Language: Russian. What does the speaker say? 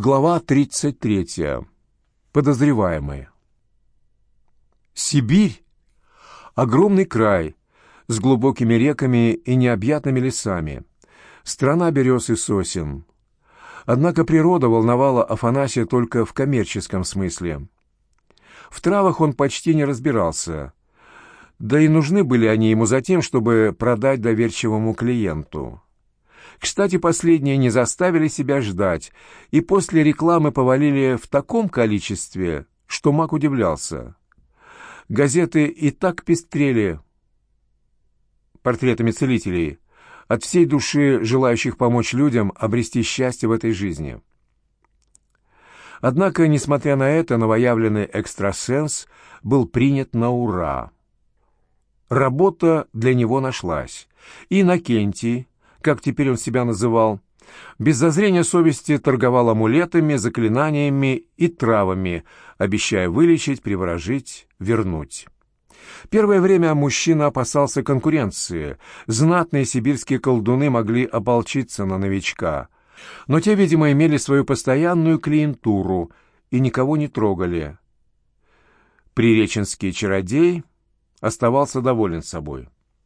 Глава 33. Подозреваемые. Сибирь — огромный край с глубокими реками и необъятными лесами, страна берез и сосен. Однако природа волновала Афанасия только в коммерческом смысле. В травах он почти не разбирался, да и нужны были они ему за тем, чтобы продать доверчивому клиенту. Кстати, последние не заставили себя ждать, и после рекламы повалили в таком количестве, что Мак удивлялся. Газеты и так пестрели портретами целителей, от всей души желающих помочь людям обрести счастье в этой жизни. Однако, несмотря на это, новоявленный экстрасенс был принят на ура. Работа для него нашлась, и Накентий, как теперь он себя называл, без зазрения совести торговал амулетами, заклинаниями и травами, обещая вылечить, приворожить, вернуть. Первое время мужчина опасался конкуренции. Знатные сибирские колдуны могли ополчиться на новичка. Но те, видимо, имели свою постоянную клиентуру и никого не трогали. Приреченский чародей оставался доволен собой.